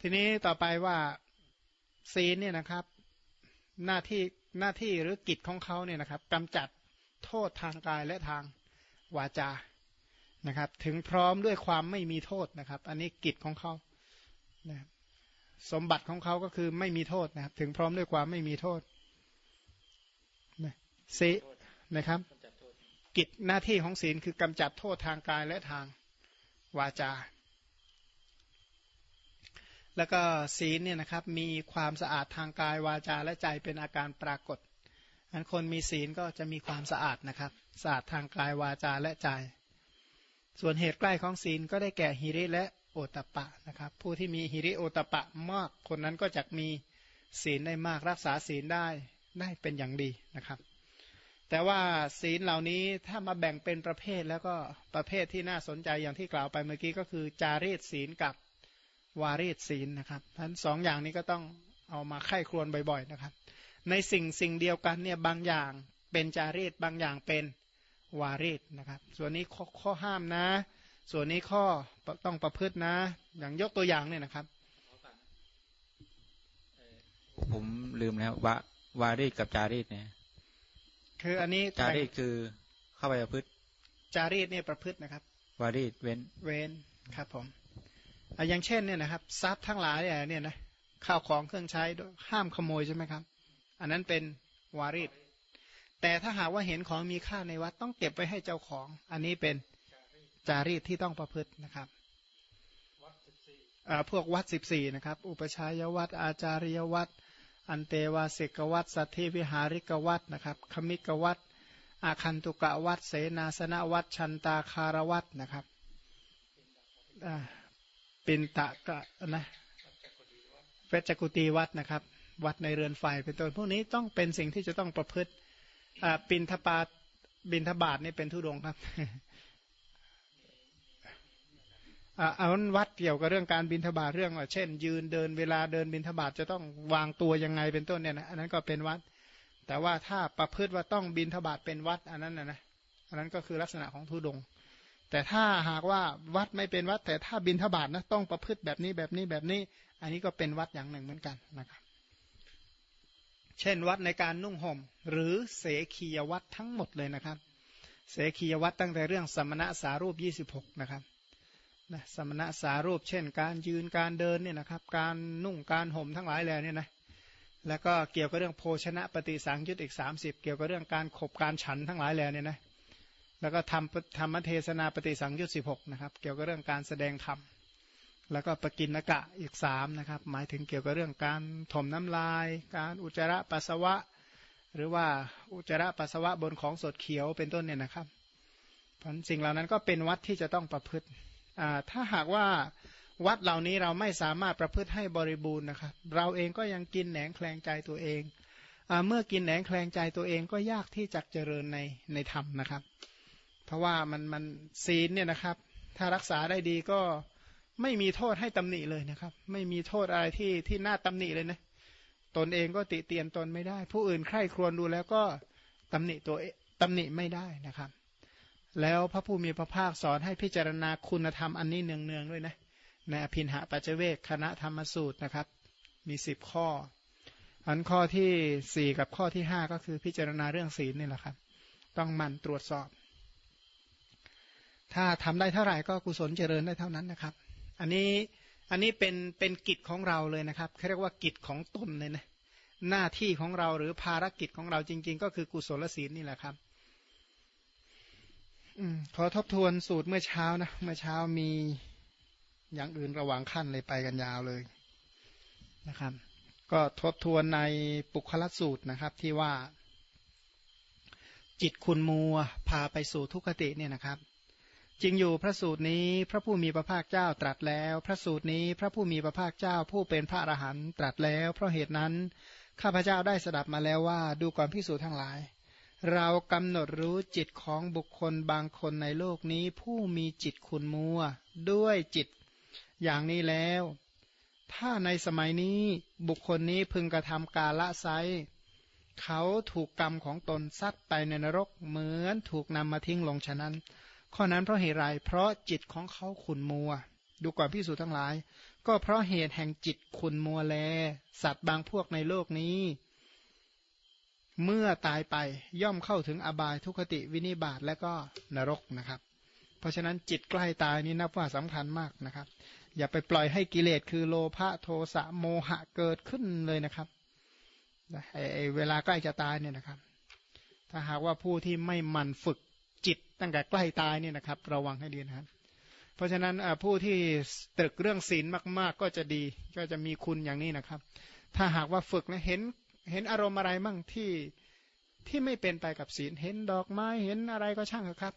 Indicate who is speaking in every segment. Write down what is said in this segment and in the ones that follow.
Speaker 1: ทีนี้ต่อไปว่าศีลเนี่ยนะครับ หน้าที่หน้าที่หรือกิจของเขาเนี่ยนะครับกำจัดโทษทางกายและทางวาจานะครับ ถึงพร้อมด้วยความไม่มีโทษนะครับ อันนี้กิจของเขานะสมบัติของเขาก็คือไม่มีโทษนะครับ ถึงพร้อมด้วยความไม่มีโทษนะศีนะครับ กิจหน้าที่ของศีลคือกำจัดโทษทางกายและทางวาจา แล้วก็ศีลเนี่ยนะครับมีความสะอาดทางกายวาจาและใจเป็นอาการปรากฏอันคนมีศีลก็จะมีความสะอาดนะครับสะอาดทางกายวาจาและใจ ส่วนเหตุใกล้ของศีลก็ได้แก่ฮิริและโอตปะนะครับ ผู้ที่มีฮิริโอตปะมาก คนนั้นก็จะมีศีลได้มากรักษาศีลได้ได้เป็นอย่างดีนะครับ แต่ว่าศีลเหล่านี้ถ้ามาแบ่งเป็นประเภทแล้วก็ประเภทที่น่าสนใจอย่างที่กล่าวไปเมื่อกี้ก็คือ จารีตศีลกับ วารีตศีลนะครับทั้นสองอย่างนี้ก็ต้องเอามาไข้ครวนบ่อยๆนะครับ ในสิ่งสิ่งเดียวกันเนี่ยบางอย่างเป็นจารีตบางอย่างเป็นวารีตนะครับ ส่วนนี้ข้อข้อห้ามนะ ส่วนนี้ข้อต้องประพฤตินะ อย่างยกตัวอย่างเนี่ยนะครับ
Speaker 2: ผมลืมแล้วว่าวารีตกับจารีตเนี่ย
Speaker 1: คืออันนี้
Speaker 2: จารีตคือเข้าไปประพฤติ
Speaker 1: จารีตเนี่ยประพฤตินะครับ
Speaker 2: วารีตเว้น
Speaker 1: เว้นครับผม อย่างเช่นเนี่ยนะครับทรัพย์ทั้งหลายเนี่ยนะข้าวของเครื่องใช้ห้ามขโมยใช่ไหมครับ อันนั้นเป็นวารีตแต่ถ้าหากว่าเห็นของมีค่าในวัดต้องเก็บไว้ให้เจ้าของ อันนี้เป็นจารีตที่ต้องประพฤตินะครับพวกวัดสิบสี่นะครับ อุปชัยวัด อาจาริยวัด อันเตวาสิกวัตสัทธิวิหาริกวัตนะครับคมิกวัตอาคันตุกะวัตเสนาสนวัตชันตาคารวัตนะครับ ปินตะกะนะเวจกุตีวัดนะครับ วัดในเรือนไฟเป็นต้นพวกนี้ต้องเป็นสิ่งที่จะต้องประพฤติปินทปาบินทบาทนี่เป็นทุดงครับเอาวัดเกี่ยวกับเรื่องการบินทบาทเรื่องว่าเช่น ยืนเดินเวลาเดินบินทบาทจะต้องวางตัวยังไงเป็นต้นเนี่ยนะอันนั้นก็เป็นวัด แต่ว่าถ้าประพฤติว่าต้องบินทบาทเป็นวัด อันนั้นนะนะอันนั้นก็คือลักษณะของทุดง แต่ถ้าหากว่าวัดไม่เป็นวัด แต่ถ้าบินทบาทนะต้องประพฤติแบบนี้แบบนี้แบบนี้ อันนี้ก็เป็นวัดอย่างหนึ่งเหมือนกันนะครับ เช่นวัดในการนุ่งห่ม หรือเสขียวัดทั้งหมดเลยนะครับ เสขียวัดตั้งแต่เรื่องสมณะสารูปยี่สิบหกนะครับนะสมณะสารูป เช่น การยืนการเดินเนี่ยนะครับ การนุ่งการห่มทั้งหลายแหล่เนี่ยนะแล้วก็เกี่ยวกับเรื่องโภชนะปฏิสังยุตอีกสามสิบเกี่ยวกับเรื่องการขบการฉันทั้งหลายแหล่เนี่ยนะ แล้วก็ทำธรรมเทศนาปฏิสังยุตสิบหกนะครับ เกี่ยวกับเรื่องการแสดงธรรม แล้วก็ปกินกะอีกสามนะครับ หมายถึงเกี่ยวกับเรื่องการถมน้ำลาย การอุจจาระปัสสาวะ หรือว่าอุจจาระปัสสาวะบนของสดเขียวเป็นต้นเนี่ยนะครับผลสิ่งเหล่านั้นก็เป็นวัดที่จะต้องประพฤติถ้าหากว่าวัดเหล่านี้เราไม่สามารถประพฤติให้บริบูรณ์นะครับ เราเองก็ยังกินแหนงแคลงใจตัวเองอเมื่อกินแหนงแคลงใจตัวเองก็ยากที่จะเจริญในในธรรมนะครับ เพราะว่ามันมันศีลเนี่ยนะครับ ถ้ารักษาได้ดีก็ไม่มีโทษให้ตำหนิเลยนะครับ ไม่มีโทษอะไรที่ที่น่าตำหนิเลยนะตนเองก็ติเตียนตนไม่ได้ ผู้อื่นใคร่ครวญดูแล้วก็ตำหนิตัวตำหนิไม่ได้นะครับ แล้วพระผู้มีพระภาคสอนให้พิจารณาคุณธรรมอันนี้เนืองๆด้วยนะในอภินหาปัจเวกคณะธรรมสูตรนะครับ มีสิบข้อ อันข้อที่สี่กับข้อที่ห้าก็คือพิจารณาเรื่องศีลนี่แหละครับ ต้องมันตรวจสอบ ถ้าทำได้เท่าไหร่ก็กุศลเจริญได้เท่านั้นนะครับ อันนี้อันนี้เป็นเป็นกิจของเราเลยนะครับเขาเรียกว่ากิจของตนเลยนะหน้าที่ของเราหรือภารกิจของเราจริง ๆ ก็คือกุศลศีลนี่แหละครับขอทบทวนสูตรเมื่อเช้านะเมื่อเช้ามีอย่างอื่นระหว่างขั้นเลยไปกันยาวเลยนะครับ ก็ทบทวนในปุคละสูตรนะครับ ที่ว่า จิตคุณมัวพาไปสู่ทุกขติเนี่ยนะครับ จริงอยู่พระสูตรนี้พระผู้มีพระภาคเจ้าตรัสแล้ว พระสูตรนี้พระผู้มีพระภาคเจ้าผู้เป็นพระอรหันต์ตรัสแล้ว เพราะเหตุนั้นข้าพเจ้าได้สดับมาแล้วว่าดูก่อนพิสูจน์ทั้งหลาย เรากำหนดรู้จิตของบุคคลบางคนในโลกนี้ ผู้มีจิตคุณมัว ด้วยจิต อย่างนี้แล้ว ถ้าในสมัยนี้บุคคลนี้พึงกระทำกาละไซเขาถูกกรรมของตนซัดไปในนรกเหมือนถูกนำมาทิ้งลงฉะนั้น ข้อนั้นเพราะเหตุไรเพราะจิตของเขาขุนมัว ดูก่อนพิสูจน์ทั้งหลาย ก็เพราะเหตุแห่งจิตคุณมัวแล สัตว์บางพวกในโลกนี้ เมื่อตายไปย่อมเข้าถึงอบายทุคติวินิบาตและก็นรกนะครับ เพราะฉะนั้นจิตใกล้ตายนี่นับว่าสำคัญมากนะครับ อย่าไปปล่อยให้กิเลสคือโลภะโทสะโมหะเกิดขึ้นเลยนะครับไอ้เวลาใกล้จะตายเนี่ยนะครับ ถ้าหากว่าผู้ที่ไม่หมั่นฝึก ตั้งแต่ใกล้ตายเนี่ยนะครับ ระวังให้ดีนะครับเพราะฉะนั้นผู้ที่ตรึกเรื่องศีลมาก ๆ ก็จะดีก็จะมีคุณอย่างนี้นะครับ ถ้าหากว่าฝึกนะเห็นเห็นอารมณ์อะไรมั่งที่ที่ไม่เป็นไปกับศีล เห็นดอกไม้เห็นอะไรก็ช่างครับ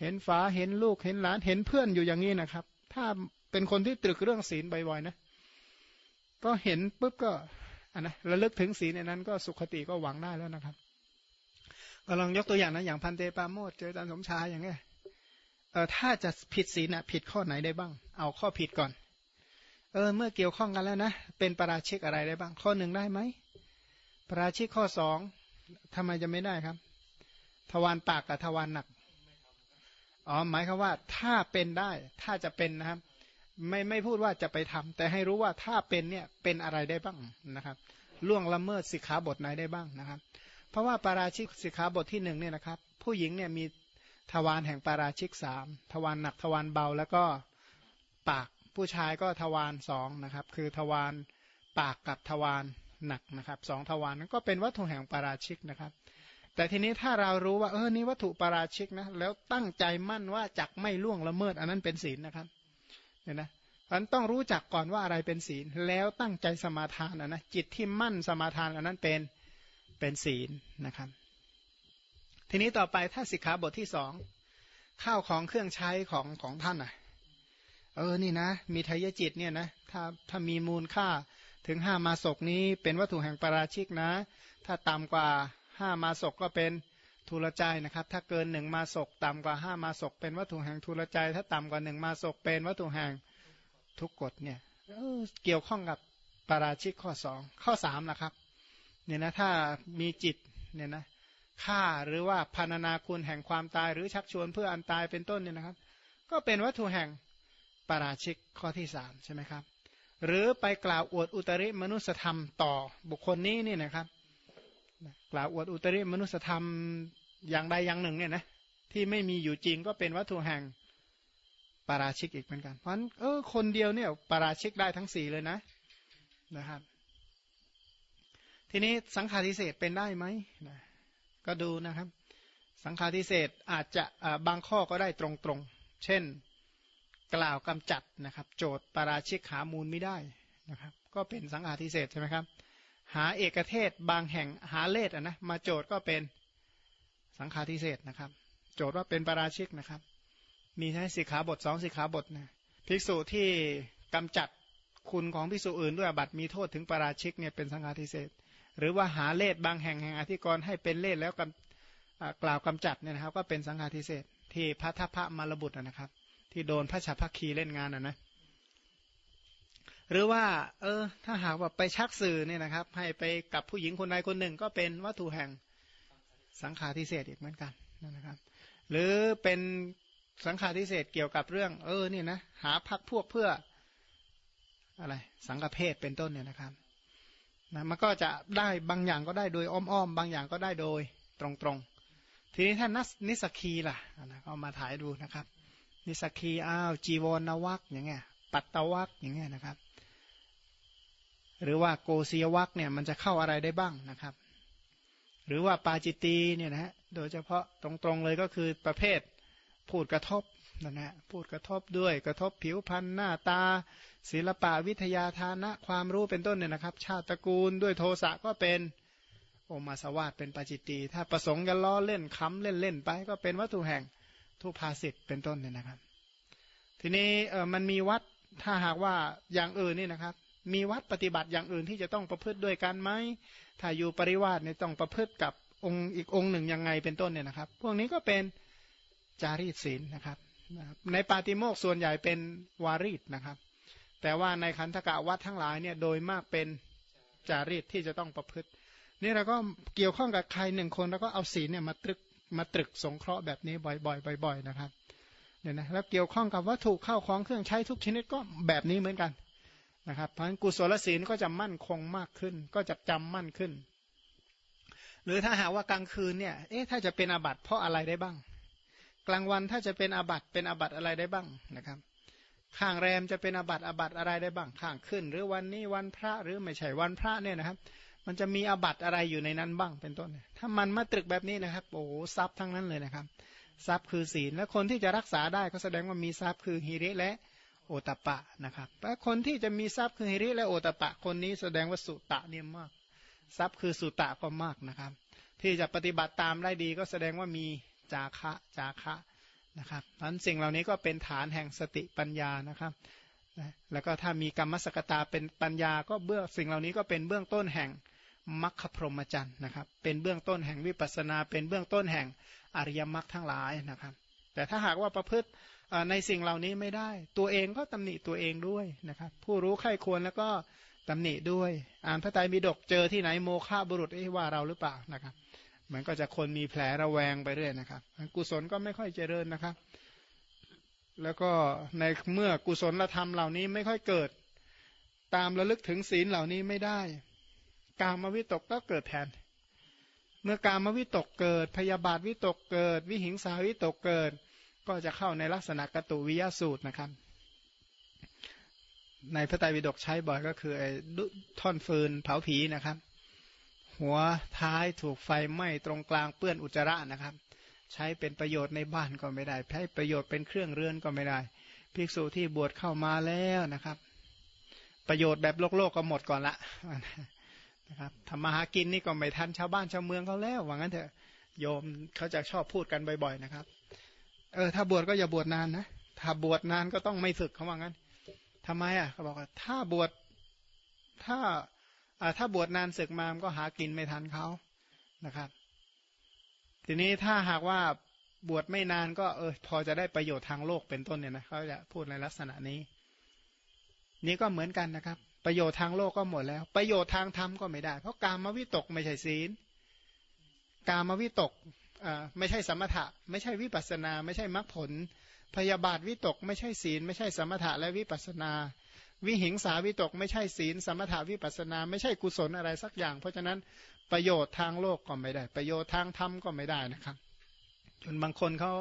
Speaker 1: เห็นฝาเห็นลูกเห็นหลานเห็นเพื่อนอยู่อย่างนี้นะครับ ถ้าเป็นคนที่ตรึกเรื่องศีลบ่อยๆนะ ก็เห็นปุ๊บก็อันนะระลึกถึงศีลในนั้นก็สุขติก็หวังได้แล้วนะครับ ก็ลองยกตัวอย่างนะอย่างพันเตปาโมดเจอจันสมชายอย่างเงี้ยเออถ้าจะผิดศีลนะผิดข้อไหนได้บ้าง เอาข้อผิดก่อน เออ เมื่อเกี่ยวข้องกันแล้วนะ เป็นประราชิกอะไรได้บ้าง ข้อหนึ่งได้ไหมประราชิกข้อสองทำไมจะไม่ได้ครับ ทวารปากกับทวารหนักอ๋อหมายคือว่าถ้าเป็นได้ถ้าจะเป็นนะครับ ไม่ไม่พูดว่าจะไปทำแต่ให้รู้ว่าถ้าเป็นเนี่ยเป็นอะไรได้บ้างนะครับ ล่วงละเมิดสิกขาบทไหนได้บ้างนะครับ เพราะว่าปาราชิกสิกขาบทที่หนึ่งเนี่ยนะครับ ผู้หญิงเนี่ยมีทวารแห่งปาราชิกสามทวารหนักทวารเบาแล้วก็ปากผู้ชายก็ทวารสองนะครับ คือทวารปากกับทวารหนักนะครับสองทวารนั้นก็เป็นวัตถุแห่งปาราชิกนะครับ แต่ทีนี้ถ้าเรารู้ว่าเออนี่วัตถุปาราชิกนะแล้วตั้งใจมั่นว่าจักไม่ล่วงละเมิด อันนั้นเป็นศีลนะครับเห็นไหมอันต้องรู้จักก่อนว่าอะไรเป็นศีล แล้วตั้งใจสมาทานนะจิตที่มั่นสมาทานอันนั้นเป็น เป็นศีลนะครับ ทีนี้ต่อไปถ้าสิกขาบทที่สองข้าวของเครื่องใช้ของของท่านอะ เออนี่นะ มีทายจิตเนี่ยนะถ้าถ้ามีมูลค่าถึงห้ามาศกนี้เป็นวัตถุแห่งปราชิกนะ ถ้าต่ำกว่าห้ามาศกก็เป็นทุลใจนะครับ ถ้าเกินหนึ่งมาศกต่ำกว่าห้ามาศกเป็นวัตถุแห่งทุลใจ ถ้าต่ำกว่าหนึ่งมาศกเป็นวัตถุแห่งทุกกฎเนี่ยเเกี่ยวข้องกับปราชิกข้อสองข้อสามนะครับ เนี่ยนะถ้ามีจิตเนี่ยนะฆ่าหรือว่าพานานาคุณแห่งความตายหรือชักชวนเพื่ออันตายเป็นต้นเนี่ยนะครับ ก็เป็นวัตถุแห่งปราชิกข้อที่สามใช่ไหมครับ หรือไปกล่าวอวดอุตริมนุสธรรมต่อบุคคลนี้นี่นะครับ กล่าวอวดอุตริมนุสธรรมอย่างใดอย่างหนึ่งเนี่ยนะที่ไม่มีอยู่จริงก็เป็นวัตถุแห่งปราชิกอีกเหมือนกัน เพราะฉะนั้นเออคนเดียวเนี่ยปราชิกได้ทั้งสี่เลยนะนะครับ ทีนี้สังขารทิเศษเป็นได้ไหมนะก็ดูนะครับ สังขารทิเศษอาจจะบางข้อก็ได้ตรงๆ เช่นกล่าวกำจัดนะครับ โจทย์ปราชิกหามูลไม่ได้นะครับ ก็เป็นสังขารทิเศษใช่ไหมครับ หาเอกเทศบางแห่งหาเลสนะมาโจทย์ก็เป็นสังขารทิเศษนะครับ โจทย์ว่าเป็นปราชิกนะครับ มีใช้สิกขาบทสองสิกขาบทนะภิกษุที่กำจัดคุณของภิกษุอื่นด้วยบัตรมีโทษถึงปราชิกเนี่ยเป็นสังฆาทิเศษ หรือว่าหาเลสบางแห่งแห่งอธิกรณ์ให้เป็นเลสแล้วกล่าวกำจัดเนี่ยนะครับ ก็เป็นสังฆาทิเศษที่พระทัพพระมารบุตรนะครับ ที่โดนพระฉัพพคีเล่นงานนะนะหรือว่า เออ ถ้าหากว่าไปชักสื่อเนี่ยนะครับ ให้ไปกับผู้หญิงคนใดคนหนึ่ง ก็เป็นวัตถุแห่งสังฆารทิเศษอีกเหมือนกันนะครับ หรือเป็นสังฆารทิเศษเกี่ยวกับเรื่อง เออเนี่ยนะหาพักพวกเพื่ออะไรสังฆเพศเป็นต้นเนี่ยนะครับ นะมันก็จะได้บางอย่างก็ได้โดยอ้อมๆบางอย่างก็ได้โดยตรงๆ ทีนี้ถ้านัสนิสกีล่ะนะก็มาถ่ายดูนะครับ นิสกีอ้าวจีวรนวักอย่างเงี้ย ปัตตวักอย่างเงี้ยนะครับ หรือว่าโกเซียวักเนี่ยมันจะเข้าอะไรได้บ้างนะครับ หรือว่าปาจิตีเนี่ยนะฮะโดยเฉพาะตรงๆเลยก็คือประเภทพูดกระทบ นั่นนะพูดกระทบด้วยกระทบผิวพรรณหน้าตา ศิลปะวิทยาทานะ ความรู้เป็นต้นเนี่ยนะครับ ชาติตระกูลด้วยโทสะก็เป็นโอมาสวาดเป็นปาจิตตีถ้าประสงค์จะล้อเล่นค้ำเล่นเล่นไป ก็เป็นวัตถุแห่งทุพาสิทธ์เป็นต้นเนี่ยนะครับ ทีนี้เออมันมีวัดถ้าหากว่าอย่างอื่นนี่นะครับ มีวัดปฏิบัติอย่างอื่นที่จะต้องประพฤติด้วยกันไหมถ้าอยู่ปริวาสเนี่ยต้องประพฤติกับองค์อีกองค์หนึ่งยังไงเป็นต้นเนี่ยนะครับ พวกนี้ก็เป็นจารีตศีลนะครับ ในปาติโมกส่วนใหญ่เป็นวารีตนะครับ แต่ว่าในขันธกะวัดทั้งหลายเนี่ยโดยมากเป็นจารีตที่จะต้องประพฤติ นี่เราก็เกี่ยวข้องกับใครหนึ่งคนแล้วก็เอาศีลเนี่ยมาตรึกมาตรึกสงเคราะห์แบบนี้บ่อยๆบ่อย ๆ นะครับเนี่ยนะแล้วเกี่ยวข้องกับวัตถุเข้าของเครื่องใช้ทุกชนิดก็แบบนี้เหมือนกันนะครับเพราะฉะนั้นกุศลศีลก็จะมั่นคงมากขึ้น ก็จะจำมั่นขึ้น หรือถ้าหากว่ากลางคืนเนี่ยเอ๊ะถ้าจะเป็นอาบัติเพราะอะไรได้บ้าง กลางวันถ้าจะเป็นอาบัติเป็นอาบัติอะไรได้บ้างนะครับ ข้างแรมจะเป็นอาบัติอาบัติอะไรได้บ้างข้างขึ้น หรือวันนี้วันพระหรือไม่ใช่วันพระเนี่ยนะครับ มันจะมีอาบัติอะไรอยู่ในนั้นบ้างเป็นต้น ถ้ามันมาตรึกแบบนี้นะครับโอ้ทรัพย์ทั้งนั้นเลยนะครับทรัพย์คือศีลและคนที่จะรักษาได้ก็แสดงว่ามีทรัพย์คือฮิริและโอตปะนะครับและคนที่จะมีทรัพย์คือฮิริและโอตปะ คนนี้แสดงว่าสุตะเนี่ยมาก ทรัพย์คือสุตะก็มากนะครับ ที่จะปฏิบัติตามได้ดีก็แสดงว่ามี จาคะจาคะนะครับนั้นสิ่งเหล่านี้ก็เป็นฐานแห่งสติปัญญานะครับแล้วก็ถ้ามีกรรมสกตาเป็นปัญญาก็เบื้องสิ่งเหล่านี้ก็เป็นเบื้องต้นแห่งมัคคพรหมจรรย์นะครับ เป็นเบื้องต้นแห่งวิปัสนา เป็นเบื้องต้นแห่งอริยมรรคทั้งหลายนะครับ แต่ถ้าหากว่าประพฤติในสิ่งเหล่านี้ไม่ได้ ตัวเองก็ตำหนิตัวเองด้วยนะครับ ผู้รู้ใครควรแล้วก็ตำหนิด้วย อ่านพระไตรปิฎกเจอที่ไหนโมฆะบุรุษว่าเราหรือเปล่านะครับ มันก็จะคนมีแผลระแวงไปเรื่อยนะครับกุศลก็ไม่ค่อยเจริญนะครับ แล้วก็ในเมื่อกุศลธรรมเหล่านี้ไม่ค่อยเกิด ตามระลึกถึงศีลเหล่านี้ไม่ได้ กามวิตกก็เกิดแทน เมื่อกามวิตกเกิด พยาบาทวิตกเกิด วิหิงสาวิตกเกิด ก็จะเข้าในลักษณะกตุวิยสูตรนะครับ ในพระไตรปิฎกใช้บ่อยก็คือไอ้ท่อนฟืนเผาผีนะครับ หัวท้ายถูกไฟไหม้ตรงกลางเปื้อนอุจจาระนะครับ ใช้เป็นประโยชน์ในบ้านก็ไม่ได้ใช้ประโยชน์เป็นเครื่องเรือนก็ไม่ได้ ภิกษุที่บวชเข้ามาแล้วนะครับ ประโยชน์แบบโลกโลกก็หมดก่อนละนะครับทำมาหากินนี่ก็ไม่ทันชาวบ้านชาวเมืองเขาแล้วว่างั้นเถอะโยมเขาจะชอบพูดกันบ่อย ๆ นะครับ เออ ถ้าบวชก็อย่าบวชนานนะถ้าบวชนานก็ต้องไม่ฝึกเขาว่างั้นทำไมอะเขาบอกว่าถ้าบวชถ้า ถ้าบวชนานศึกมามันก็หากินไม่ทันเขานะครับ ทีนี้ถ้าหากว่าบวชไม่นานก็เออพอจะได้ประโยชน์ทางโลกเป็นต้นเนี่ยนะเขาจะพูดในลักษณะนี้ นี่ก็เหมือนกันนะครับ ประโยชน์ทางโลกก็หมดแล้ว ประโยชน์ทางธรรมก็ไม่ได้ เพราะการมวิตกไม่ใช่ศีล การมวิตกไม่ใช่สมถะ ไม่ใช่วิปัสนา ไม่ใช่มรรคผล พยาบาทวิตก ไม่ใช่ศีล ไม่ใช่สมถะและวิปัสนา วิหิงสาวิตกไม่ใช่ศีล สมถาวิปัสนา ไม่ใช่กุศลอะไรสักอย่าง เพราะฉะนั้นประโยชน์ทางโลกก็ไม่ได้ ประโยชน์ทางธรรมก็ไม่ได้นะครับจนบางคนเขา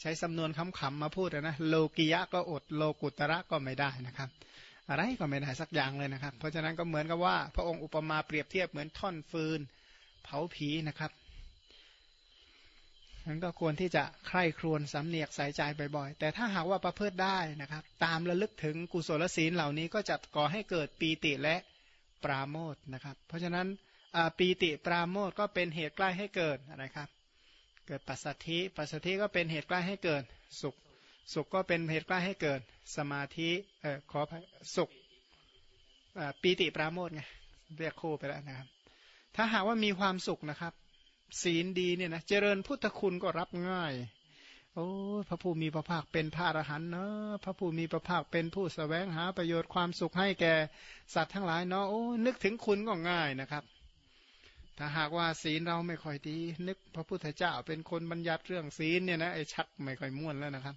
Speaker 1: ใช้สำนวนคำๆมาพูดนะโลกิยะก็อดโลกุตระก็ไม่ได้นะครับ อะไรก็ไม่ได้สักอย่างเลยนะครับ เพราะฉะนั้นก็เหมือนกับว่า พระองค์อุปมาเปรียบเทียบเหมือนท่อนฟืน เผาผีนะครับ นั้นก็ควรที่จะใคร่ครวญสำเนียกใส่ใจบ่อยๆ แต่ถ้าหากว่าประพฤติได้นะครับ ตามระลึกถึงกุศลศีลเหล่านี้ก็จะก่อให้เกิดปีติและปราโมทนะครับ เพราะฉะนั้นปีติปราโมทก็เป็นเหตุใกล้ให้เกิดอะไรครับ เกิดปัสสัทธิปัสสัทธิก็เป็นเหตุใกล้ให้เกิดสุข สุขก็เป็นเหตุใกล้ให้เกิดสมาธิเออขอสุขปีติปราโมทไงเรียกคู่ไปแล้วนะครับ ถ้าหากว่ามีความสุขนะครับ ศีลดีเนี่ยนะเจริญพุทธคุณก็รับง่าย โอ้พระผู้มีพระภาคเป็นพระอรหันต์เนาะพระผู้มีพระภาคเป็นผู้สแสวงหาประโยชน์ความสุขให้แก่สัตว์ทั้งหลายเนาะโอ้นึกถึงคุณก็ง่ายนะครับถ้าหากว่าศีลเราไม่ค่อยดี นึกพระพุทธเจ้าเป็นคนบัญญัติเรื่องศีลเนี่ยนะไอ้ชักไม่ค่อยม่วนแล้วนะครับ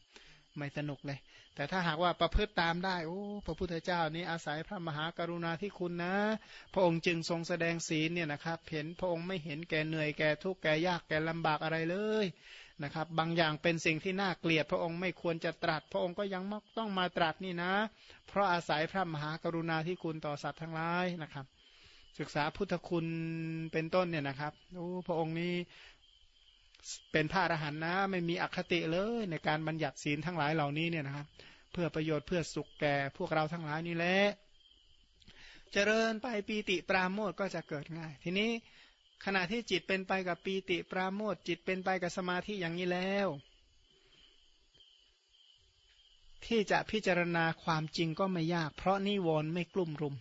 Speaker 1: ไม่สนุกเลย แต่ถ้าหากว่าประพฤติตามได้โอ้พระพุทธเจ้านี้อาศัยพระมหากรุณาธิคุณนะ พระองค์จึงทรงแสดงศีลเนี่ยนะครับ เห็นพระองค์ไม่เห็นแก่เหนื่อยแก่ทุกข์แก่ยากแก่ลำบากอะไรเลยนะครับ บางอย่างเป็นสิ่งที่น่าเกลียด พระองค์ไม่ควรจะตรัส พระองค์ก็ยังมักต้องมาตรัสนี่นะ เพราะอาศัยพระมหากรุณาธิคุณต่อสัตว์ทั้งหลายนะครับ ศึกษาพุทธคุณเป็นต้นเนี่ยนะครับโอ้พระองค์นี้ เป็นพระอรหันต์นะ ไม่มีอคติเลยในการบัญญัติศีลทั้งหลายเหล่านี้เนี่ยนะครับ เพื่อประโยชน์เพื่อสุขแก่พวกเราทั้งหลายนี่แหละเจริญไปปีติปราโมทก็จะเกิดง่าย ทีนี้ขณะที่จิตเป็นไปกับปีติปราโมทจิตเป็นไปกับสมาธิอย่างนี้แล้ว ที่จะพิจารณาความจริงก็ไม่ยาก เพราะนิวรณ์ไม่กลุ่มรุม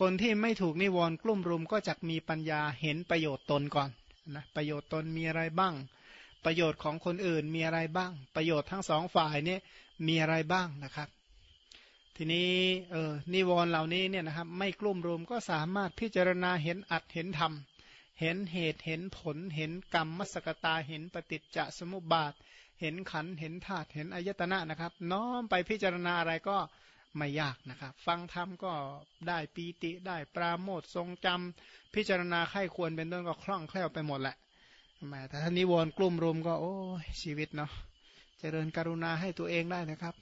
Speaker 1: คนที่ไม่ถูกนิวรณ์กลุ่มรุมก็จะมีปัญญาเห็นประโยชน์ตนก่อน นะประโยชน์ตนมีอะไรบ้าง ประโยชน์ของคนอื่นมีอะไรบ้าง ประโยชน์ทั้งสองฝ่ายนี่มีอะไรบ้างนะครับ ทีนี้เออนิวรณ์เหล่านี้เนี่ยนะครับไม่กลุ่มรวมก็สามารถพิจารณาเห็นอัดเห็นธรรมเห็นเหตุเห็นผล เห็นกรรมมสกตาเห็นปฏิจจสมุปบาท เห็นขันเห็นธาตุเห็นอายตนะนะครับ น้อมไปพิจารณาอะไรก็ ไม่ยากนะครับ ฟังธรรมก็ได้ปีติได้ปราโมททรงจำพิจารณาไข้ควรเป็นต้นก็คล่องแคล่วไปหมดแหละแต่ถ้านิวรณ์กลุ่มรุมก็โอ้ชีวิตเนาะเจริญกรุณาให้ตัวเองได้นะครับ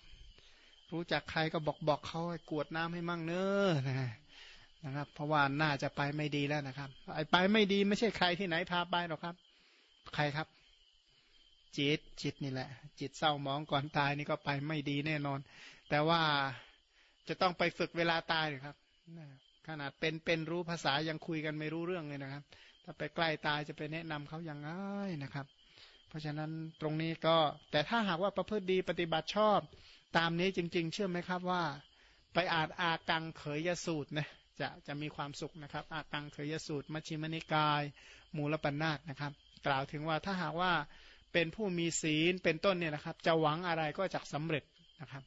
Speaker 1: รู้จักใครก็บอกบอกเขาให้กวดน้ำให้มั่งเนอะนะครับ เพราะว่าน่าจะไปไม่ดีแล้วนะครับไอ้ไปไม่ดีไม่ใช่ใครที่ไหนพาไปหรอกครับ ใครครับ จิตจิตนี่แหละ จิตเศร้ามองก่อนตายนี่ก็ไปไม่ดีแน่นอน แต่ว่า จะต้องไปฝึกเวลาตายเลยครับขนาดเป็นเป็นรู้ภาษายังคุยกันไม่รู้เรื่องเลยนะครับ ถ้าไปใกล้ตายจะไปแนะนำเขาอย่างง่ายนะครับ เพราะฉะนั้นตรงนี้ก็แต่ถ้าหากว่าประพฤติดีปฏิบัติชอบ ตามนี้จริง ๆ เชื่อไหมครับว่า ไปอ่านอากังเขยยสูตรนะจะจะมีความสุขนะครับ อากังเขยสูตร มัชฌิมนิกาย มูลปัญนาตนะครับ กล่าวถึงว่าถ้าหากว่าเป็นผู้มีศีลเป็นต้นเนี่ยนะครับ จะหวังอะไรก็จะสำเร็จนะครับ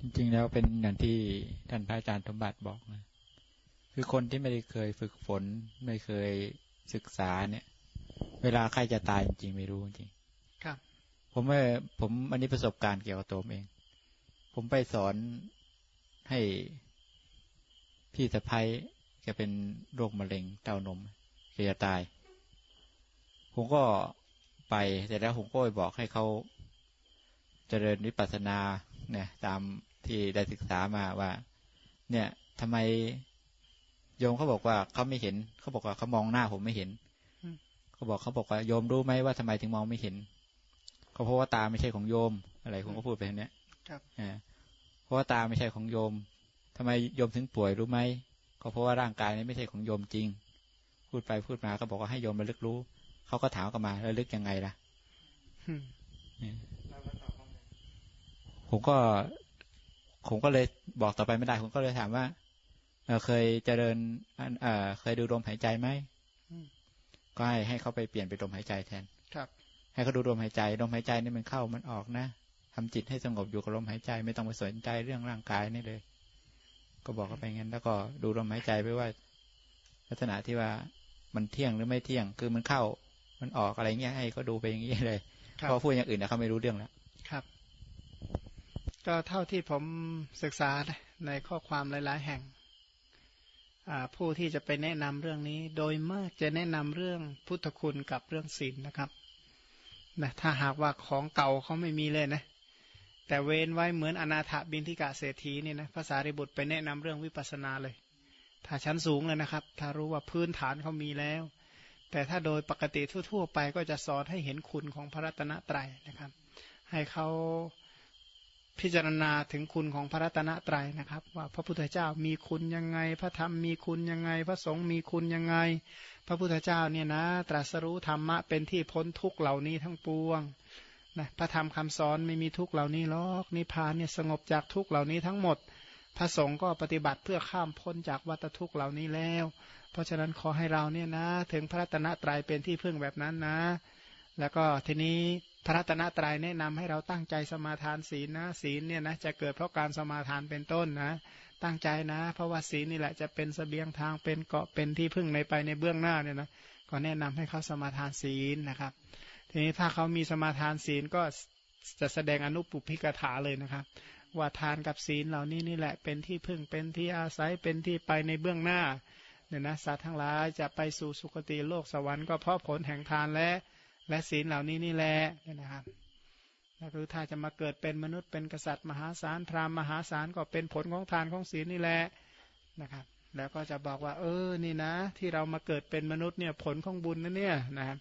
Speaker 2: จริง ๆ แล้วเป็นอย่างที่ท่านพระอาจารย์สมบัติบอกนะคือคนที่ไม่ได้เคยฝึกฝน ไม่เคยศึกษาเนี่ย เวลาใครจะตายจริง ๆ ไม่รู้จริง
Speaker 1: ครับ
Speaker 2: ผมว่าผมอันนี้ประสบการณ์เกี่ยวกับตัวเอง ผมไปสอนให้พี่สะพ้ยแกเป็นโรคมะเร็งเต้านมแกจะตาย ผมก็ไปแต่แล้วผมก็ไปบอกให้เขาเจริญวิปัสสนาเนี่ย ตาม ที่ได้ศึกษามาว่า เนี่ยทำไมโยมเขาบอกว่าเขาไม่เห็น เขาบอกว่าเขามองหน้าผมไม่เห็นเขาบอกเขาบอกว่าโยมรู้ไหมว่าทำไมถึงมองไม่เห็นเขาเพราะว่าตาไม่ใช่ของโยม อะไรผมก็พูดไปเนี้ย
Speaker 1: ครับ
Speaker 2: เพราะว่าตาไม่ใช่ของโยมทำไมโยมถึงป่วยรู้ไหมก็เพราะว่าร่างกายนี้ไม่ใช่ของโยมจริง พูดไปพูดมาก็บอกว่าให้โยมระลึกรู้ เขาก็ถามกลับมาระลึกยังไงล่ะผมก็ ผมก็เลยบอกต่อไปไม่ได้ ผมก็เลยถามว่าเคยเจริญเคยดูลมหายใจไหมก็ให้ให้เขาไปเปลี่ยนไปลมหายใจแทน
Speaker 1: ครับ
Speaker 2: ให้เขาดูลมหายใจลมหายใจนี่มันเข้ามันออกนะทำจิตให้สงบอยู่กับลมหายใจ ไม่ต้องไปสนใจเรื่องร่างกายนี่เลย ก็บอกเขาไปงั้น แล้วก็ดูลมหายใจไปว่า ลักษณะที่ว่ามันเที่ยงหรือไม่เที่ยง คือมันเข้า มันออกอะไรเงี้ยให้เขาดูไปอย่างนี้เลยเพราะพูดอย่างอื่นนะเขาไม่รู้เรื่องแล้ว
Speaker 1: ครับ ก็เท่าที่ผมศึกษาในข้อความหลาย ๆ แห่ง ผู้ที่จะไปแนะนำเรื่องนี้ โดยมากจะแนะนำเรื่องพุทธคุณกับเรื่องศีลนะครับนะถ้าหากว่าของเก่าเขาไม่มีเลยนะ แต่เว้นไว้เหมือนอนาถบินทิกะเศรษฐีนี่นะภาษาริบุตรไปแนะนำเรื่องวิปัสสนาเลย ถ้าชั้นสูงเลยนะครับ ถ้ารู้ว่าพื้นฐานเขามีแล้ว แต่ถ้าโดยปกติทั่ว ๆ ไปก็จะสอนให้เห็นคุณของพระรัตนตรัยนะครับ ให้เขา พิจารณาถึงคุณของพระรัตนตรัยนะครับ ว่าพระพุทธเจ้ามีคุณยังไง พระธรรมมีคุณยังไง พระสงฆ์มีคุณยังไง พระพุทธเจ้าเนี่ยนะ ตรัสรู้ธรรมะเป็นที่พ้นทุกเหล่านี้ทั้งปวงนะพระธรรมคำสอนไม่มีทุกเหล่านี้หรอกนิพพานเนี่ยสงบจากทุกเหล่านี้ทั้งหมด พระสงฆ์ก็ปฏิบัติเพื่อข้ามพ้นจากวัฏทุกเหล่านี้แล้ว เพราะฉะนั้นขอให้เราเนี่ยนะ ถึงพระรัตนตรัยเป็นที่พึ่งแบบนั้นนะ แล้วก็ทีนี้ พระรัตนตรัยแนะนำให้เราตั้งใจสมาทานศีลนะศีลเนี่ยนะจะเกิดเพราะการสมาทานเป็นต้นนะ ตั้งใจนะ เพราะว่าศีลนี่แหละจะเป็นสเสบียงทางเป็นเกาะเป็นที่พึ่งในไปในเบื้องหน้าเนี่ยนะก็แนะนำให้เขาสมาทานศีลนะครับ ทีนี้ถ้าเขามีสมาทานศีลก็จะแสดงอนุปุพิกถาเลยนะครับ ว่าทานกับศีลเหล่านี้นี่แหละเป็นที่พึ่งเป็นที่อาศัยเป็นที่ไปในเบื้องหน้าเนี่ยนะสัตว์ทั้งหลายจะไปสู่สุคติโลกสวรรค์ก็เพราะผลแห่งทานและ และศีลเหล่านี้นี่แหละนะครับก็คือถ้าจะมาเกิดเป็นมนุษย์เป็นกษัตริย์มหาศาลพราหมณ์มหาศาลก็เป็นผลของทานของศีลนี่แหละนะครับ แล้วก็จะบอกว่า เออนี่นะ ที่เรามาเกิดเป็นมนุษย์เนี่ยผลของบุญนะเนี่ยนะครับ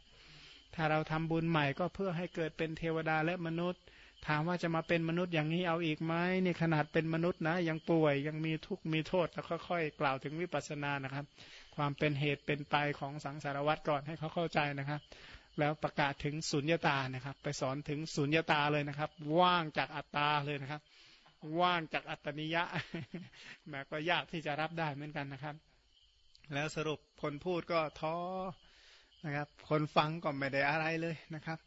Speaker 1: ถ้าเราทำบุญใหม่ก็เพื่อให้เกิดเป็นเทวดาและมนุษย์ ถามว่าจะมาเป็นมนุษย์อย่างนี้เอาอีกไหมนี่ขนาดเป็นมนุษย์นะ ยังป่วยยังมีทุกข์มีโทษแล้วค่อยๆกล่าวถึงวิปัสสนานะครับ ความเป็นเหตุเป็นไปของสังสารวัตรก่อนให้เขาเข้าใจนะครับ แล้วประกาศถึงสุญญตานะครับ ไปสอนถึงสุญญตาเลยนะครับ ว่างจากอัตตาเลยนะครับ ว่างจากอัตนิยะแม้ก็ยากที่จะรับได้เหมือนกันนะครับ แล้วสรุปคนพูดก็ท้อนะครับ คนฟังก็ไม่ได้อะไรเลยนะครับ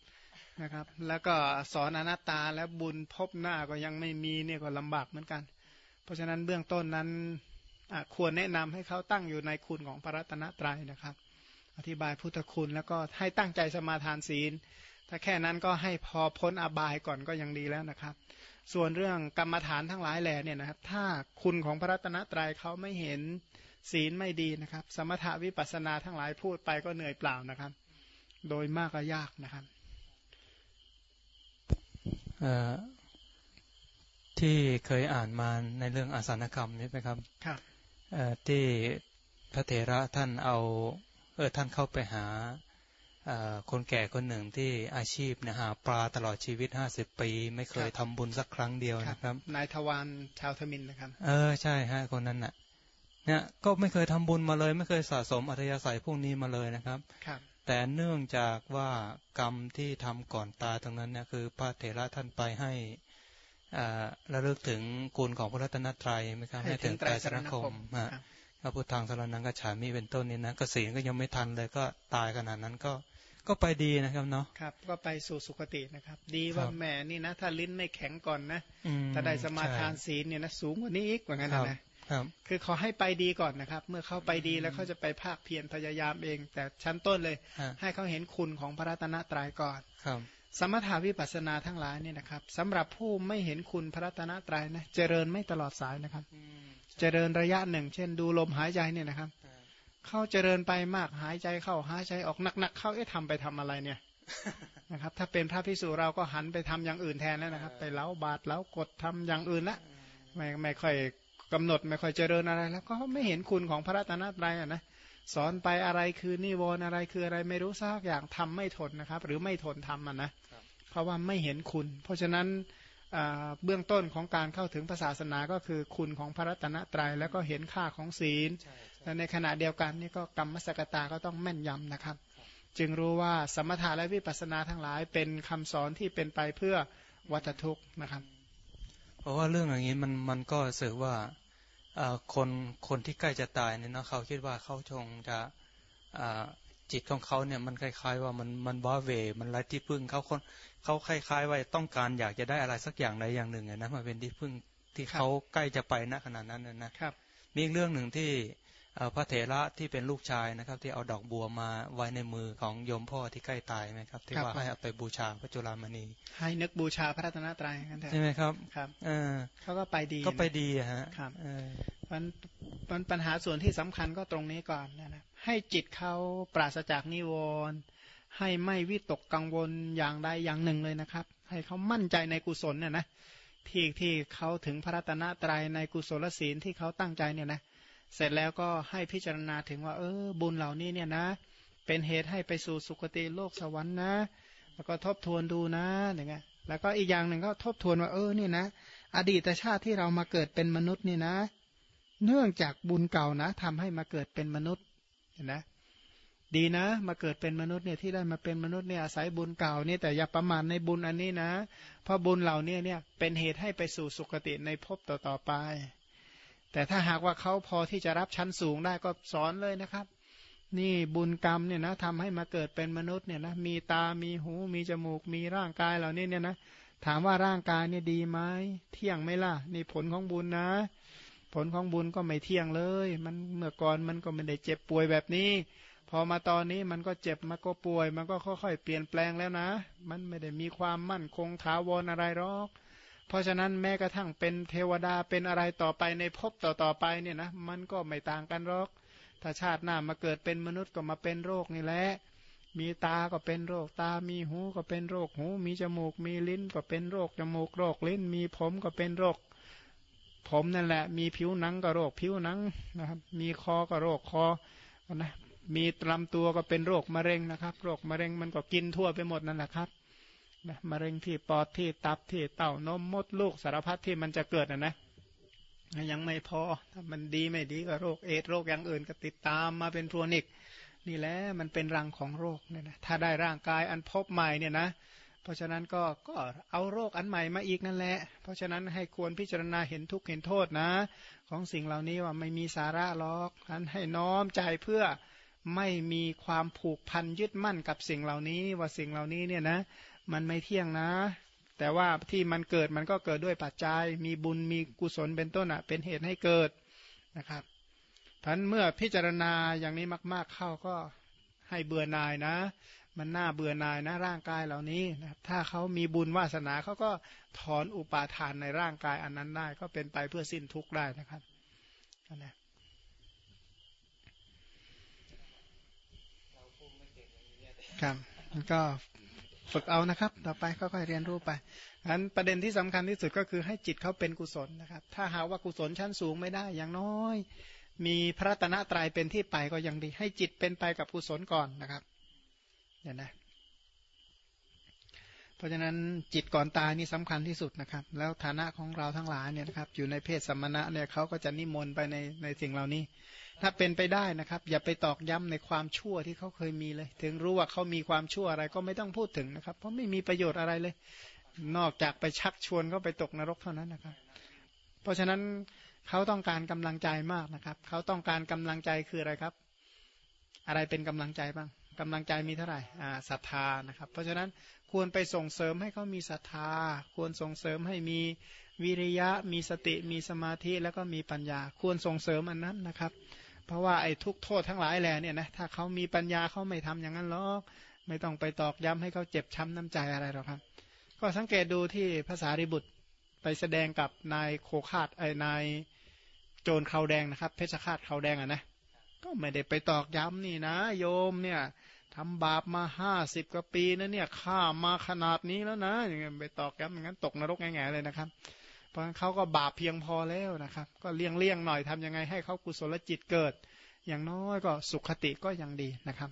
Speaker 1: นะครับ แล้วก็สอนอนัตตาแล้วบุญพบหน้าก็ยังไม่มีเนี่ยก็ลำบากเหมือนกัน เพราะฉะนั้นเบื้องต้นนั้นควรแนะนำให้เขาตั้งอยู่ในคุณของพระรัตนตรัยนะครับ อธิบายพุทธคุณแล้วก็ให้ตั้งใจสมาทานศีล ถ้าแค่นั้นก็ให้พอพ้นอบายก่อนก็ยังดีแล้วนะครับ ส่วนเรื่องกรรมฐานทั้งหลายแหล่เนี่ยนะครับ ถ้าคุณของพระรัตนตรัยเขาไม่เห็นศีลไม่ดีนะครับ สมถาวิปัสนาทั้งหลายพูดไปก็เหนื่อยเปล่านะครับ โดยมากก็ยากนะครับ
Speaker 3: ที่เคยอ่านมาในเรื่องอาสนกรรมนี่ไหมครับ
Speaker 1: ครับ
Speaker 3: ที่พระเถระท่านเอา เออท่านเข้าไปหาคนแก่คนหนึ่งที่อาชีพนะหาปลาตลอดชีวิตห้าสิบปี ไม่เคยทำบุญสักครั้งเดียวนะครับ
Speaker 1: นายทวารชาวทมินนะครับ
Speaker 3: เออใช่ฮะคนนั้นน่ะ เนี่ยก็ไม่เคยทำบุญมาเลย ไม่เคยสะสมอัธยาศัยพวกนี้มาเลยนะครับ
Speaker 1: ครับ
Speaker 3: แต่เนื่องจากว่ากรรมที่ทำก่อนตาตรงนั้นเนี่ยคือพระเถระท่านไปให้ระลึกถึงคุณของพระรัตนตรัยไหมครับให้ถึงไตรสรณคม พระพุทธังสรนังกัจฉามิเป็นต้นนี้นะกษีก็ยังไม่ทันเลยก็ตายขนาดนั้นก็ก็ไปดีนะครับเนาะ
Speaker 1: ครับ ก็ไปสู่สุคตินะครับ ดีว่าแม่นี่นะ ถ้าลิ้นไม่แข็งก่อนนะถ้าได้สมาทานศีลเนี่ยนะสูงกว่านี้อีกเหมือนกันนะคือเขาให้ไปดีก่อนนะครับ เมื่อเขาไปดีแล้วเขาจะไปภาคเพียรพยายามเอง แต่ชั้นต้นเลย ให้เขาเห็นคุณของพระรัตนตรัยก่อน
Speaker 3: ครับ
Speaker 1: สมถาวิปัสนาทั้งหลายเนี่ยนะครับสำหรับผู้ไม่เห็นคุณพระรัตนตรัยนะเจริญไม่ตลอดสายนะครับ เจริญระยะหนึ่ง เช่น ดูลมหายใจเนี่ยนะครับ เข้าเจริญไปมากหายใจเข้าหายใจออกหนักๆเข้าเอ๊ะทำไปทำอะไรเนี่ยนะครับ ถ้าเป็นพระพิสุเราก็หันไปทำอย่างอื่นแทนแล้วนะครับ ไปเล้าบาดเล้ากดทำอย่างอื่นละไม่ไม่ค่อยกำหนดไม่ค่อยเจริญอะไร แล้วก็ไม่เห็นคุณของพระรัตนตรัยอะนะสอนไปอะไรคือนิวรณ์อะไรคืออะไรไม่รู้ซากอย่างทำไม่ทนนะครับ หรือไม่ทนทำมันนะเพราะว่าไม่เห็นคุณ เพราะฉะนั้น เบื้องต้นของการเข้าถึงศาสนาก็คือคุณของพระรัตนตรยัยแล้วก็เห็นค่าของศีลและในขณะเดียวกันนี่ก็กรรมสกตาก็ต้องแม่นยำนะครับ จึงรู้ว่าสมถะและวิปัสสนาทั้งหลายเป็นคำสอนที่เป็นไปเพื่อวัตทุกข์นะครับ
Speaker 3: เพราะว่าเรื่องอย่างนี้มันมันก็สื่อว่าคนคนที่ใกล้จะตายเนี่ยนะเขาคิดว่าเขาชงจะ จิตของเขาเนี่ยมันคล้าย ๆ ว่ามันมันบ้าเว มันไร้ที่พึ่งเขาคนเขาคล้าย ๆ ว่าต้องการอยากจะได้อะไรสักอย่างใดอย่างหนึ่งนะมาเป็นที่พึ่งที่เขาใกล้จะไปณขนาดนั้นนะครับ มีอีกเรื่องหนึ่งที่พระเถระที่เป็นลูกชายนะครับ ที่เอาดอกบัวมาไว้ในมือของโยมพ่อที่ใกล้ตายไหมครับ ที่ว่าให้เอาไปบูชาพระจุลามณี
Speaker 1: ให้นึกบูชาพระรัตนตรัยกัน
Speaker 3: ใช่ไหมครับ
Speaker 1: ครับ
Speaker 3: เออ
Speaker 1: เขาก็ไปดี
Speaker 3: ก็ไปดีฮะ
Speaker 1: ครับมันมันปัญหาส่วนที่สำคัญก็ตรงนี้ก่อนนะ ให้จิตเขาปราศจากนิวรณ์ให้ไม่วิตกกังวลอย่างใดอย่างหนึ่งเลยนะครับ ให้เขามั่นใจในกุศลเนี่ยนะที่ที่เขาถึงพระรัตนตรัยในกุศลศีลที่เขาตั้งใจเนี่ยนะเสร็จแล้วก็ให้พิจารณาถึงว่า เออ บุญเหล่านี้เนี่ยนะ เป็นเหตุให้ไปสู่สุคติโลกสวรรค์นะ แล้วก็ทบทวนดูนะอย่างเงี้ยแล้วก็อีกอย่างหนึ่งก็ทบทวนว่าเออนี่นะ อดีตชาติที่เรามาเกิดเป็นมนุษย์นี่นะ เนื่องจากบุญเก่านะทำให้มาเกิดเป็นมนุษย์ เห็นไหมดีนะ มาเกิดเป็นมนุษย์เนี่ยที่ได้มาเป็นมนุษย์เนี่ยอาศัยบุญเก่าเนี่ยแต่อย่าประมาทในบุญอันนี้นะ เพราะบุญเหล่านี้เนี่ยเป็นเหตุให้ไปสู่สุคติในภพต่อๆไป แต่ถ้าหากว่าเขาพอที่จะรับชั้นสูงได้ก็สอนเลยนะครับ นี่บุญกรรมเนี่ยนะทำให้มาเกิดเป็นมนุษย์เนี่ยนะมีตา มีหูมีจมูก มีร่างกายเหล่านี้เนี่ยนะถามว่าร่างกายเนี่ยดีไหมเที่ยงไหมล่ะนี่ผลของบุญนะ ผลของบุญก็ไม่เที่ยงเลย มันเมื่อก่อนมันก็ไม่ได้เจ็บป่วยแบบนี้ พอมาตอนนี้มันก็เจ็บมันก็ป่วย มันก็ค่อยๆเปลี่ยนแปลงแล้วนะ มันไม่ได้มีความมั่นคงถาวรอะไรหรอก เพราะฉะนั้นแม้กระทั่งเป็นเทวดาเป็นอะไรต่อไปในภพต่อๆไปเนี่ยนะมันก็ไม่ต่างกันหรอก ถ้าชาติหน้ามาเกิดเป็นมนุษย์ก็มาเป็นโรคนี่แหละมีตาก็เป็นโรคตา มีหูก็เป็นโรคหู มีจมูก มีลิ้นก็เป็นโรคจมูกโรคลิ้น มีผมก็เป็นโรค ผมนั่นแหละ มีผิวหนังก็โรคผิวหนังนะครับ มีคอก็โรคคอนะมีลำตัวก็เป็นโรคมะเร็งนะครับ โรคมะเร็งมันก็กินทั่วไปหมดนั่นแหละครับนะมะเร็งที่ปอดที่ตับที่เต้านมมดลูกสารพัดที่มันจะเกิดนะนะยังไม่พอถ้ามันดีไม่ดีก็โรคเอดโรคอย่างอื่นก็ติดตามมาเป็นพรวนิก นี่แหละมันเป็นรังของโรคเนี่ยนะถ้าได้ร่างกายอันพบใหม่เนี่ยนะ เพราะฉะนั้นก็ก็เอาโรคอันใหม่มาอีกนั่นแหละ เพราะฉะนั้นให้ควรพิจารณาเห็นทุกข์เห็นโทษนะ ของสิ่งเหล่านี้ว่าไม่มีสาระหรอกอันให้น้อมใจเพื่อไม่มีความผูกพันยึดมั่นกับสิ่งเหล่านี้ ว่าสิ่งเหล่านี้เนี่ยนะ มันไม่เที่ยงนะ แต่ว่าที่มันเกิดมันก็เกิดด้วยปัจจัย มีบุญมีกุศลเป็นต้นอะ เป็นเหตุให้เกิดนะครับพันเมื่อพิจารณาอย่างนี้มาก ๆเข้าก็ให้เบื่อหน่ายนะ มันน่าเบื่อหน่ายนะร่างกายเหล่านี้นะถ้าเขามีบุญวาสนาเขาก็ถอนอุปาทานในร่างกายอันนั้นได้ ก็เป็นไปเพื่อสิ้นทุกข์ได้นะครับนะครับก็ฝึกเอานะครับ ต่อไปค่อยๆเรียนรู้ไปอันประเด็นที่สำคัญที่สุดก็คือให้จิตเขาเป็นกุศลนะครับ ถ้าหาว่ากุศลชั้นสูงไม่ได้อย่างน้อย มีพระตนะตรายเป็นที่ไปก็ยังดี ให้จิตเป็นไปกับกุศลก่อนนะครับ เนี่ยนะ เพราะฉะนั้นจิตก่อนตายนี่สำคัญที่สุดนะครับ แล้วฐานะของเราทั้งหลายเนี่ยนะครับ อยู่ในเพศสมณะเนี่ยเขาก็จะนิมนต์ไปในในสิ่งเหล่านี้ ถ้าเป็นไปได้นะครับ อย่าไปตอกย้ำในความชั่วที่เขาเคยมีเลย ถึงรู้ว่าเขามีความชั่วอะไรก็ไม่ต้องพูดถึงนะครับ เพราะไม่มีประโยชน์อะไรเลย นอกจากไปชักชวนเขาไปตกนรกเท่านั้นนะครับ เพราะฉะนั้นเขาต้องการกำลังใจมากนะครับ เขาต้องการกำลังใจคืออะไรครับ อะไรเป็นกำลังใจบ้าง กำลังใจมีเท่าไหร่ศรัทธานะครับ เพราะฉะนั้นควรไปส่งเสริมให้เขามีศรัทธา ควรส่งเสริมให้มีวิริยะ มีสติ มีสมาธิ แล้วก็มีปัญญา ควรส่งเสริมอันนั้นนะครับ เพราะว่าไอ้ทุกโทษทั้งหลายแหล่เนี่ยนะ ถ้าเขามีปัญญาเขาไม่ทำอย่างนั้นหรอก ไม่ต้องไปตอกย้ำให้เขาเจ็บช้ำน้ำใจอะไรหรอกครับ ก็สังเกตดูที่ภาษาริบุตรไปแสดงกับนายโคคาดไอ้นายโจรเขาแดงนะครับ เพชฌฆาตเขาแดงอะนะ ก็ไม่ได้ไปตอกย้ำนี่นะ โยมเนี่ยทำบาปมาห้าสิบกว่าปีนะเนี่ยฆ่ามาขนาดนี้แล้วนะอย่างเงี้ยไปตอกย้ำอย่างนั้นตกนรกแง่ๆเลยนะครับ เพราะเขาก็บาปเพียงพอแล้วนะครับ ก็เลี่ยงเลี่ยงหน่อยทำยังไงให้เขากุศลจิตเกิด อย่างน้อยก็สุขติก็ยังดีนะครับ